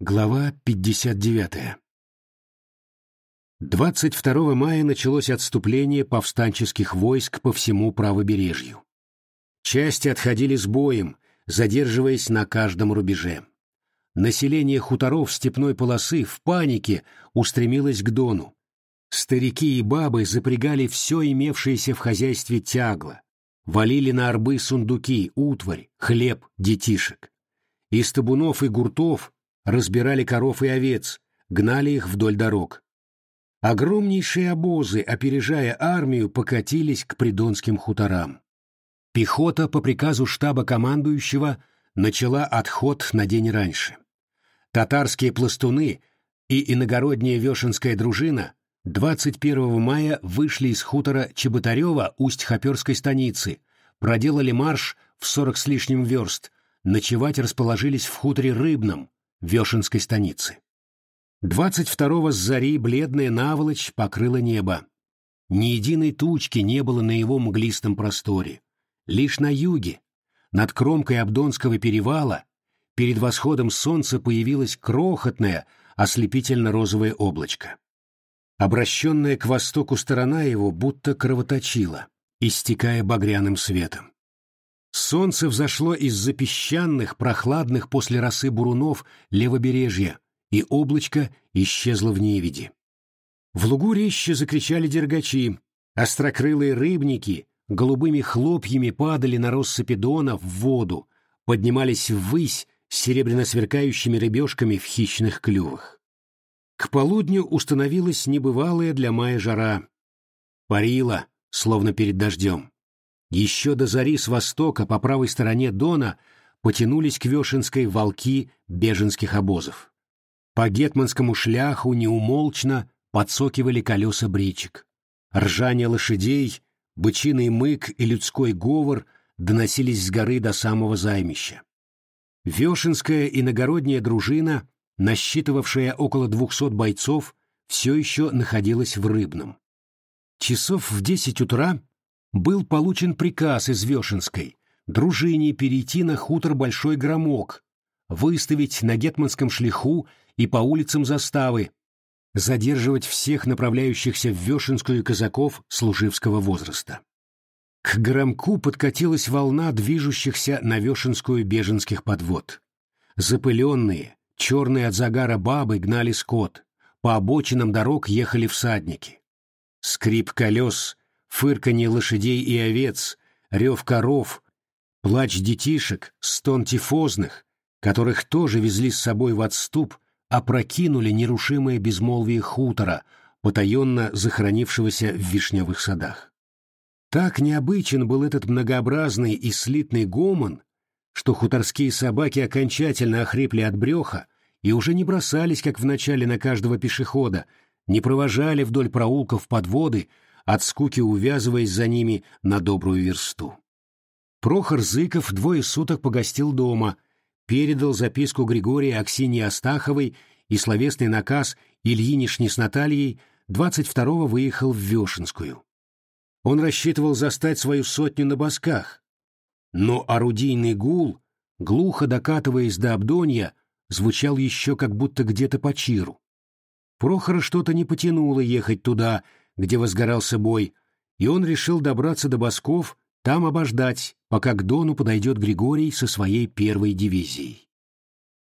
Глава 59. 22 мая началось отступление повстанческих войск по всему правобережью. Части отходили с боем, задерживаясь на каждом рубеже. Население хуторов степной полосы в панике устремилось к Дону. Старики и бабы запрягали все имевшееся в хозяйстве тягло, валили на арбы сундуки, утварь, хлеб, детишек. Из табунов и гуртов разбирали коров и овец, гнали их вдоль дорог. Огромнейшие обозы, опережая армию, покатились к придонским хуторам. Пехота по приказу штаба командующего начала отход на день раньше. Татарские пластуны и иногородняя Вешенская дружина 21 мая вышли из хутора Чеботарева Усть-Хоперской станицы, проделали марш в 40 с лишним верст, ночевать расположились в хуторе Рыбном, Вешенской станицы. 22-го с зари бледная наволочь покрыла небо. Ни единой тучки не было на его мглистом просторе. Лишь на юге, над кромкой Абдонского перевала, перед восходом солнца появилось крохотное, ослепительно-розовое облачко. Обращенная к востоку сторона его будто кровоточила, истекая багряным светом. Солнце взошло из-за песчаных, прохладных после росы бурунов левобережья, и облачко исчезло в невиди. В лугу резче закричали дергачи, острокрылые рыбники голубыми хлопьями падали на россыпи дона в воду, поднимались ввысь серебряно сверкающими рыбешками в хищных клювах. К полудню установилась небывалая для мая жара. Парила, словно перед дождем. Еще до зари с востока по правой стороне Дона потянулись к Вешенской волки беженских обозов. По гетманскому шляху неумолчно подсокивали колеса бричек. Ржание лошадей, бычиный мык и людской говор доносились с горы до самого займища. Вешенская иногородняя дружина, насчитывавшая около двухсот бойцов, все еще находилась в Рыбном. Часов в десять утра был получен приказ из Вешенской дружине перейти на хутор Большой Громок, выставить на Гетманском шлиху и по улицам заставы, задерживать всех направляющихся в Вешенскую казаков служивского возраста. К Громку подкатилась волна движущихся на Вешенскую беженских подвод. Запыленные, черные от загара бабы гнали скот, по обочинам дорог ехали всадники. Скрип колес, фырканье лошадей и овец, рев коров, плач детишек, стон тифозных, которых тоже везли с собой в отступ, опрокинули нерушимое безмолвие хутора, потаенно захоронившегося в вишневых садах. Так необычен был этот многообразный и слитный гомон, что хуторские собаки окончательно охрипли от бреха и уже не бросались, как в начале, на каждого пешехода, не провожали вдоль проулков подводы, от скуки увязываясь за ними на добрую версту. Прохор Зыков двое суток погостил дома, передал записку Григория Аксиньи Астаховой и словесный наказ Ильинишни с Натальей 22-го выехал в Вешенскую. Он рассчитывал застать свою сотню на босках, но орудийный гул, глухо докатываясь до Абдонья, звучал еще как будто где-то по чиру. Прохора что-то не потянуло ехать туда, где возгорался бой, и он решил добраться до Босков, там обождать, пока к Дону подойдет Григорий со своей первой дивизией.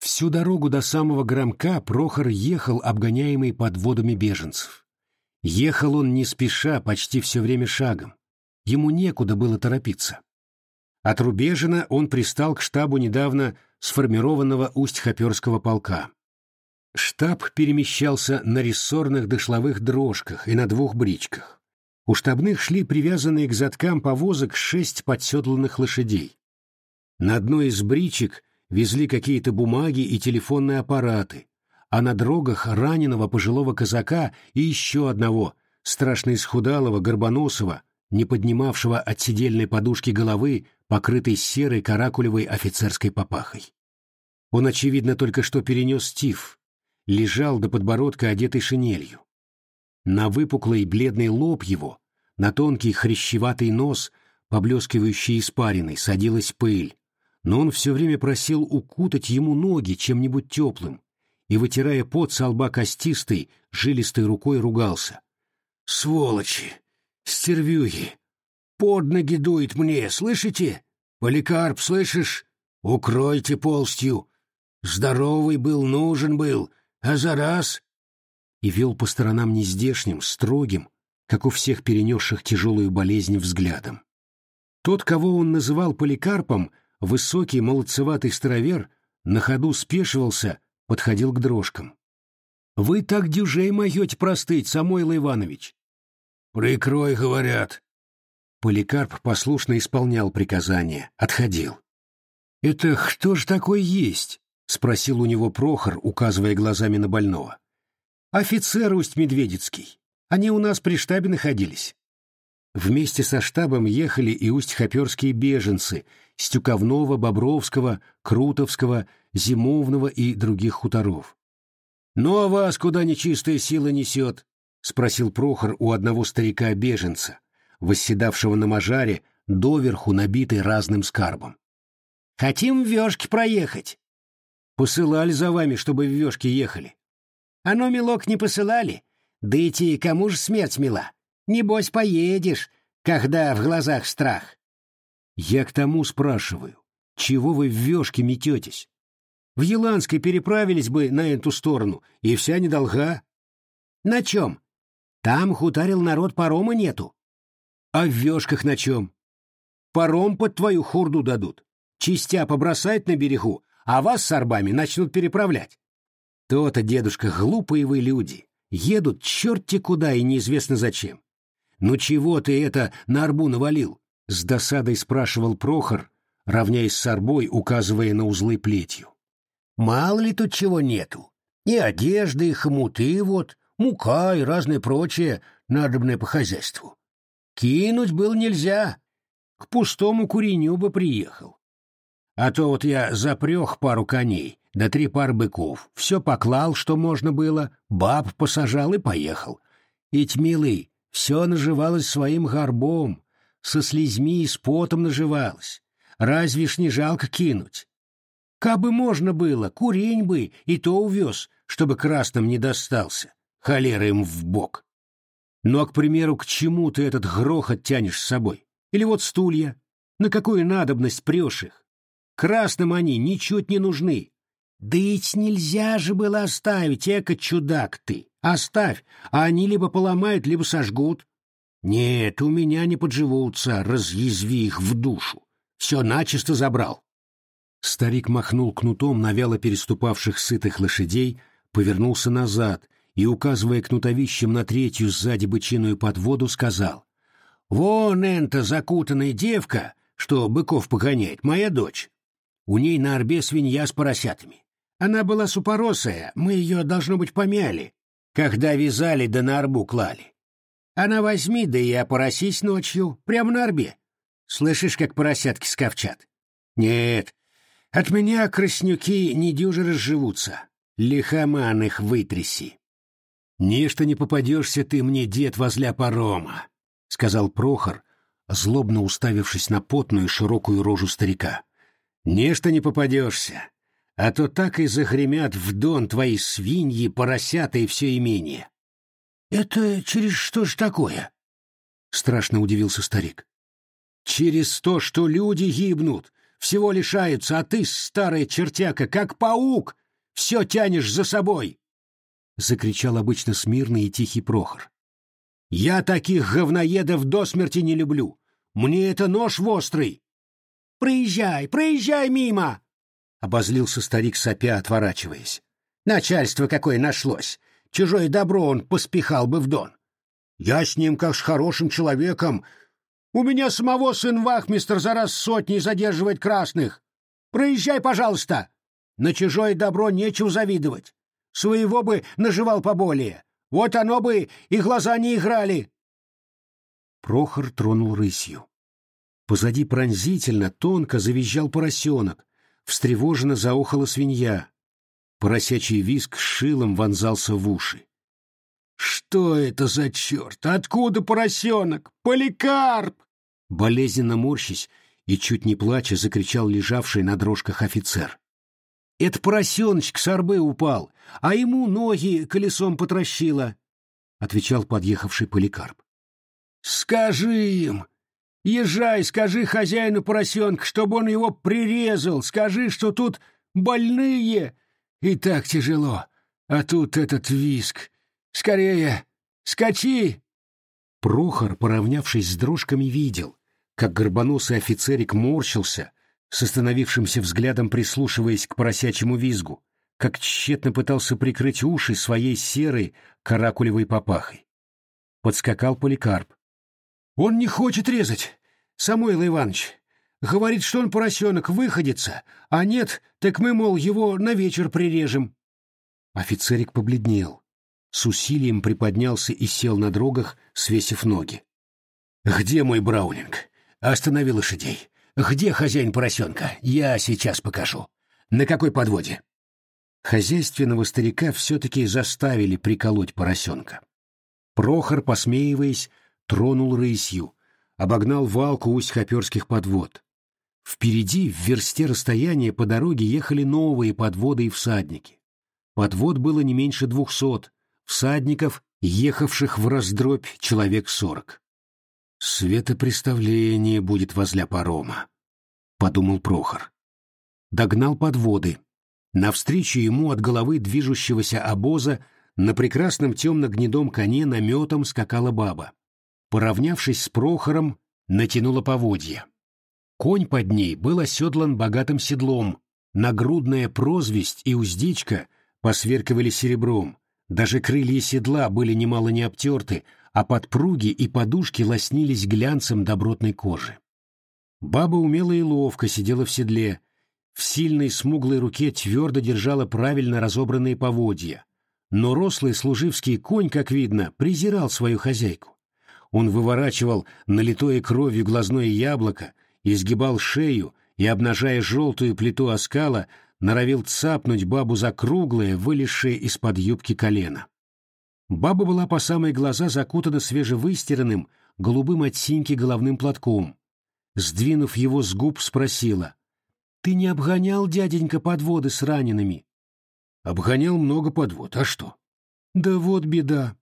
Всю дорогу до самого Громка Прохор ехал, обгоняемый подводами беженцев. Ехал он не спеша, почти все время шагом. Ему некуда было торопиться. От Рубежина он пристал к штабу недавно сформированного Усть-Хоперского полка. Штаб перемещался на рессорных дошловых дрожках и на двух бричках. У штабных шли привязанные к задкам повозок шесть подседланных лошадей. На одной из бричек везли какие-то бумаги и телефонные аппараты, а на дрогах раненого пожилого казака и еще одного, страшно исхудалого, горбоносого, не поднимавшего от сидельной подушки головы, покрытой серой каракулевой офицерской папахой. Он, очевидно, только что перенес тиф, лежал до подбородка одетый шинелью. На выпуклый бледный лоб его, на тонкий хрящеватый нос, поблескивающий испариной, садилась пыль, но он все время просил укутать ему ноги чем-нибудь теплым, и, вытирая пот со лба костистой, жилистой рукой ругался. «Сволочи! Стервюги! Под ноги дует мне, слышите? Поликарп, слышишь? Укройте полстью! Здоровый был, нужен был, а за раз...» И вел по сторонам нездешним, строгим, как у всех перенесших тяжелую болезнь взглядом. Тот, кого он называл Поликарпом, высокий, молодцеватый старовер, на ходу спешивался, подходил к дрожкам. «Вы так дюжей моете простыть, Самойл Иванович!» «Прикрой, говорят!» Поликарп послушно исполнял приказания, отходил. «Это кто ж такой есть?» — спросил у него Прохор, указывая глазами на больного. «Офицер Усть-Медведицкий. Они у нас при штабе находились». Вместе со штабом ехали и усть-хоперские беженцы с Тюковного, Бобровского, Крутовского, Зимовного и других хуторов. «Ну а вас куда нечистая сила несет?» — спросил Прохор у одного старика-беженца, восседавшего на мажаре, доверху набитой разным скарбом. «Хотим в вешки проехать». «Посылали за вами, чтобы в вешки ехали». «Оно, милок, не посылали. Да идти кому же смерть мила?» Небось, поедешь, когда в глазах страх. Я к тому спрашиваю, чего вы в вешке мететесь? В Еланской переправились бы на эту сторону, и вся недолга. На чем? Там хуторил народ, парома нету. А в вешках на чем? Паром под твою хурду дадут. Частя побросать на берегу, а вас с арбами начнут переправлять. То-то, дедушка, глупые вы люди. Едут черти куда и неизвестно зачем. «Ну чего ты это на арбу навалил?» — с досадой спрашивал Прохор, равняясь с арбой, указывая на узлы плетью. «Мало ли тут чего нету. И одежды, и хомуты вот, мука и разное прочее, надобное по хозяйству. Кинуть было нельзя. К пустому куреню бы приехал. А то вот я запрех пару коней, да три пар быков, все поклал, что можно было, баб посажал и поехал. Ведь, милый, все наживалось своим горбом, со слезьми и с потом наживалось. Разве ж не жалко кинуть? Кабы можно было, курень бы и то увез, чтобы красным не достался. Холера им в бок. Ну а, к примеру, к чему ты этот грохот тянешь с собой? Или вот стулья? На какую надобность прешь их? Красным они ничуть не нужны. Да ведь нельзя же было оставить, эко чудак ты. Оставь, а они либо поломают, либо сожгут. Нет, у меня не подживутся, разъязви их в душу. Все начисто забрал. Старик махнул кнутом на вяло переступавших сытых лошадей, повернулся назад и, указывая кнутовищем на третью сзади бычиную подводу, сказал. «Вон энта закутанная девка, что быков погоняет, моя дочь. У ней на орбе свинья с поросятами. Она была супоросая, мы ее, должно быть, помяли, когда вязали да на арбу клали. Она возьми, да и опоросись ночью, прямо на арбе. Слышишь, как поросятки скавчат? Нет, от меня краснюки не дюже разживутся. Лихоман их вытряси. «Нечто не попадешься ты мне, дед, возле парома», — сказал Прохор, злобно уставившись на потную широкую рожу старика. «Нечто не попадешься а то так и загремят в дон твои свиньи, поросята и все имение. — Это через что ж такое? — страшно удивился старик. — Через то, что люди гибнут, всего лишаются, а ты, старая чертяка, как паук, все тянешь за собой! — закричал обычно смирный и тихий Прохор. — Я таких говноедов до смерти не люблю. Мне это нож острый. — Проезжай, проезжай мимо! Обозлился старик сопя, отворачиваясь. Начальство какое нашлось. Чужое добро он поспехал бы в дон. Я с ним как с хорошим человеком. У меня самого сын вахмистр за раз сотни задерживает красных. Проезжай, пожалуйста. На чужое добро нечего завидовать. Своего бы наживал поболее. Вот оно бы и глаза не играли. Прохор тронул рысью. Позади пронзительно, тонко завизжал поросенок, встревоженно заохала свинья. Поросячий с шилом вонзался в уши. «Что это за черт? Откуда поросенок? Поликарп!» Болезненно морщись и чуть не плача закричал лежавший на дрожках офицер. Это поросеночек с арбы упал, а ему ноги колесом потрощило, — отвечал подъехавший Поликарп. — Скажи им, езжай, скажи хозяину поросенка, чтобы он его прирезал, скажи, что тут больные, и так тяжело, а тут этот виск. Скорее, скачи! Прохор, поравнявшись с дрожками, видел, как горбоносый офицерик морщился, с остановившимся взглядом прислушиваясь к поросячьему визгу, как тщетно пытался прикрыть уши своей серой каракулевой папахой. Подскакал Поликарп. «Он не хочет резать, Самойл Иванович. Говорит, что он поросенок выходится, а нет, так мы, мол, его на вечер прирежем». Офицерик побледнел, с усилием приподнялся и сел на дрогах, свесив ноги. «Где мой Браунинг? Останови лошадей. Где хозяин поросенка? Я сейчас покажу. На какой подводе? Хозяйственного старика все-таки заставили приколоть поросенка. Прохор, посмеиваясь, тронул рысью, обогнал валку усть-хоперских подвод. Впереди, в версте расстояния, по дороге ехали новые подводы и всадники. Подвод было не меньше двухсот, всадников, ехавших в раздробь человек сорок. «Светопреставление будет возле парома», — подумал Прохор. Догнал подводы. Навстречу ему от головы движущегося обоза на прекрасном темно-гнедом коне наметом скакала баба. Поравнявшись с Прохором, натянула поводья. Конь под ней был оседлан богатым седлом, нагрудная прозвесть и уздечка посверкивали серебром, даже крылья седла были немало не обтерты, а подпруги и подушки лоснились глянцем добротной кожи. Баба умело и ловко сидела в седле, в сильной смуглой руке твердо держала правильно разобранные поводья, но рослый служивский конь, как видно, презирал свою хозяйку. Он выворачивал налитое кровью глазное яблоко, изгибал шею и, обнажая желтую плиту оскала, норовил цапнуть бабу за круглое, вылезшее из-под юбки колено. Баба была по самые глаза закутана свежевыстиранным, голубым от синьки головным платком. Сдвинув его с губ, спросила. — Ты не обгонял, дяденька, подводы с ранеными? — Обгонял много подвод, а что? — Да вот беда.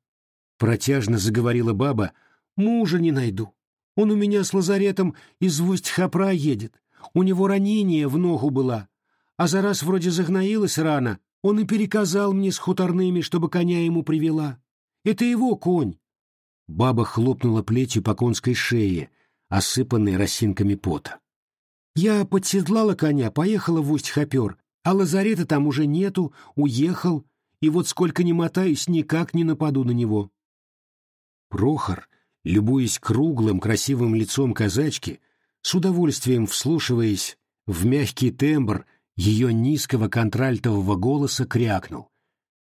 Протяжно заговорила баба. — Мужа не найду. Он у меня с лазаретом из Усть-Хапра едет. У него ранение в ногу было. А за раз вроде загноилась рана, он и переказал мне с хуторными, чтобы коня ему привела. Это его конь. Баба хлопнула плетью по конской шее, осыпанной росинками пота. Я подседлала коня, поехала в Усть-Хопер, а лазарета там уже нету, уехал, и вот сколько ни мотаюсь, никак не нападу на него. Прохор, любуясь круглым красивым лицом казачки, с удовольствием вслушиваясь в мягкий тембр ее низкого контральтового голоса крякнул.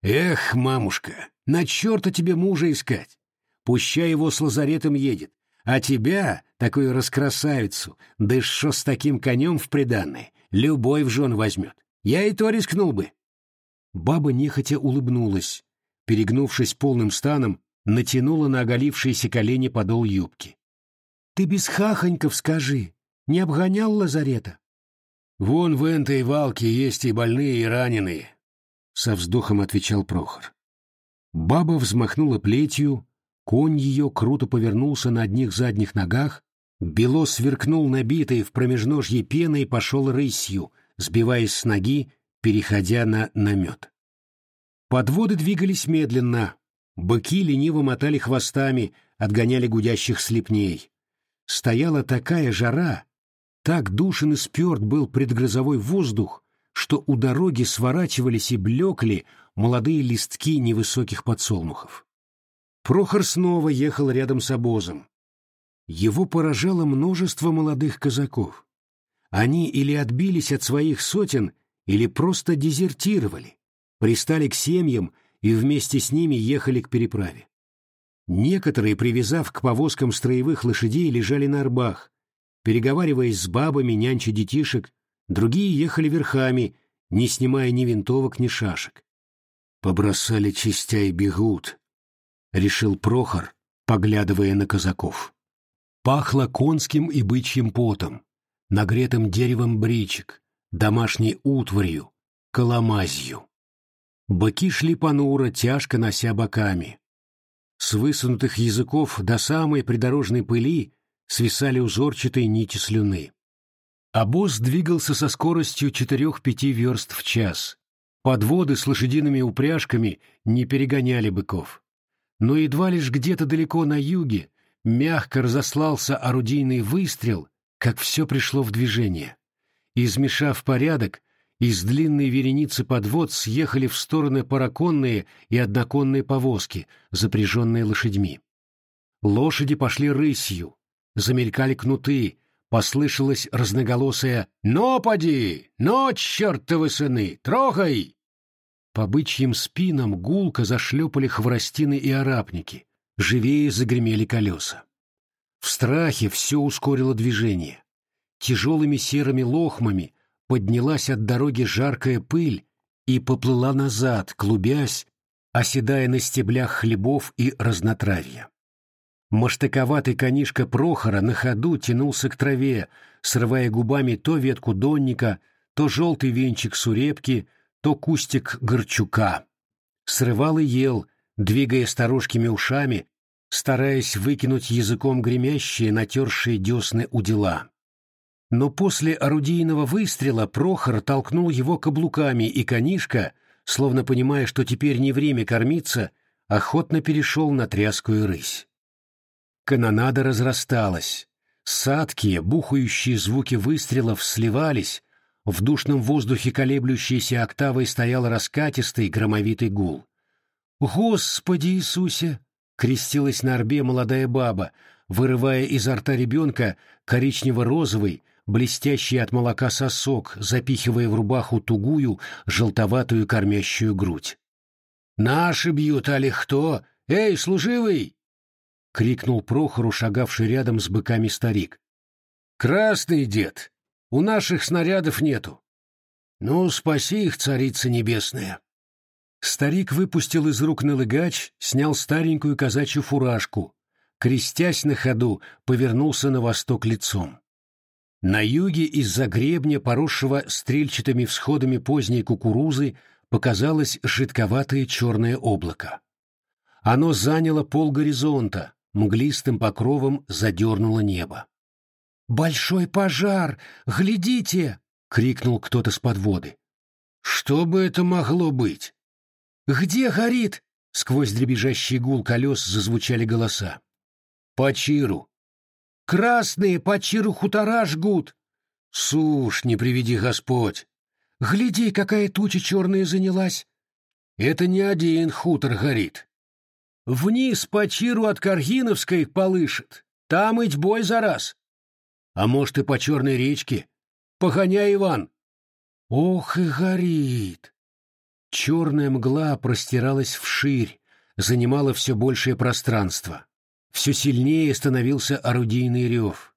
«Эх, мамушка, на черта тебе мужа искать! Пущай его с лазаретом едет, а тебя, такую раскрасавицу, да шо с таким конем в приданной, любой в жен возьмет. Я и то рискнул бы!» Баба нехотя улыбнулась, перегнувшись полным станом, натянула на оголившиеся колени подол юбки. «Ты без хахоньков скажи, не обгонял лазарета?» Вон в этой валке есть и больные, и раненые, — со вздохом отвечал Прохор. Баба взмахнула плетью, конь ее круто повернулся на одних задних ногах, бело сверкнул набитой в промежножье пеной и пошел рысью, сбиваясь с ноги, переходя на намет. Подводы двигались медленно, быки лениво мотали хвостами, отгоняли гудящих слепней. Стояла такая жара, так душен и сперт был предгрозовой воздух, что у дороги сворачивались и блекли молодые листки невысоких подсолнухов. Прохор снова ехал рядом с обозом. Его поражало множество молодых казаков. Они или отбились от своих сотен, или просто дезертировали, пристали к семьям и вместе с ними ехали к переправе. Некоторые, привязав к повозкам строевых лошадей, лежали на арбах, переговариваясь с бабами, нянча детишек, другие ехали верхами, не снимая ни винтовок, ни шашек. «Побросали частя бегут», — решил Прохор, поглядывая на казаков. Пахло конским и бычьим потом, нагретым деревом бричек, домашней утварью, коломазью. Быки шли понуро, тяжко нося боками. С высунутых языков до самой придорожной пыли свисали узорчатые нити слюны. Обоз двигался со скоростью четырех-пяти верст в час. Подводы с лошадиными упряжками не перегоняли быков. Но едва лишь где-то далеко на юге мягко разослался орудийный выстрел, как все пришло в движение. Измешав порядок, из длинной вереницы подвод съехали в стороны параконные и одноконные повозки, запряженные лошадьми. Лошади пошли рысью, замелькали кнуты, послышалось разноголосое «Но поди! Но, чертовы сыны! Трогай!» По бычьим спинам гулко зашлепали хворостины и арапники, живее загремели колеса. В страхе все ускорило движение. Тяжелыми серыми лохмами поднялась от дороги жаркая пыль и поплыла назад, клубясь, оседая на стеблях хлебов и разнотравья. Маштаковатый конишка Прохора на ходу тянулся к траве, срывая губами то ветку донника, то желтый венчик сурепки, то кустик горчука. Срывал и ел, двигая старушкими ушами, стараясь выкинуть языком гремящие, натершие десны у дела. Но после орудийного выстрела Прохор толкнул его каблуками, и конишка, словно понимая, что теперь не время кормиться, охотно перешел на тряскую рысь. Канонада разрасталась. Садкие, бухающие звуки выстрелов сливались, в душном воздухе колеблющейся октавой стоял раскатистый громовитый гул. «Господи Иисусе!» — крестилась на орбе молодая баба, вырывая изо рта ребенка коричнево-розовый, блестящий от молока сосок, запихивая в рубаху тугую, желтоватую кормящую грудь. «Наши бьют, али кто? Эй, служивый!» — крикнул Прохору, шагавший рядом с быками старик. «Красный дед! У наших снарядов нету!» «Ну, спаси их, царица небесная!» Старик выпустил из рук налыгач, снял старенькую казачью фуражку, крестясь на ходу, повернулся на восток лицом. На юге из-за гребня, поросшего стрельчатыми всходами поздней кукурузы, показалось жидковатое черное облако. Оно заняло пол горизонта, мглистым покровом задернуло небо. «Большой пожар! Глядите!» — крикнул кто-то с подводы. «Что бы это могло быть?» «Где горит?» — сквозь дребезжащий гул колес зазвучали голоса. «По чиру!» Красные по чиру хутора жгут. Сушь, не приведи Господь. Гляди, какая туча черная занялась. Это не один хутор горит. Вниз по чиру от Каргиновской полышет. Там ить бой за раз. А может и по черной речке. Погоняй, Иван. Ох и горит. Черная мгла простиралась вширь, занимала все большее пространство все сильнее становился орудийный рев.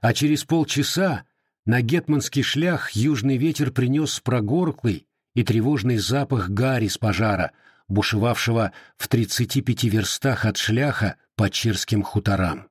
А через полчаса на гетманский шлях южный ветер принес прогорклый и тревожный запах гари с пожара, бушевавшего в тридцати пяти верстах от шляха по чирским хуторам.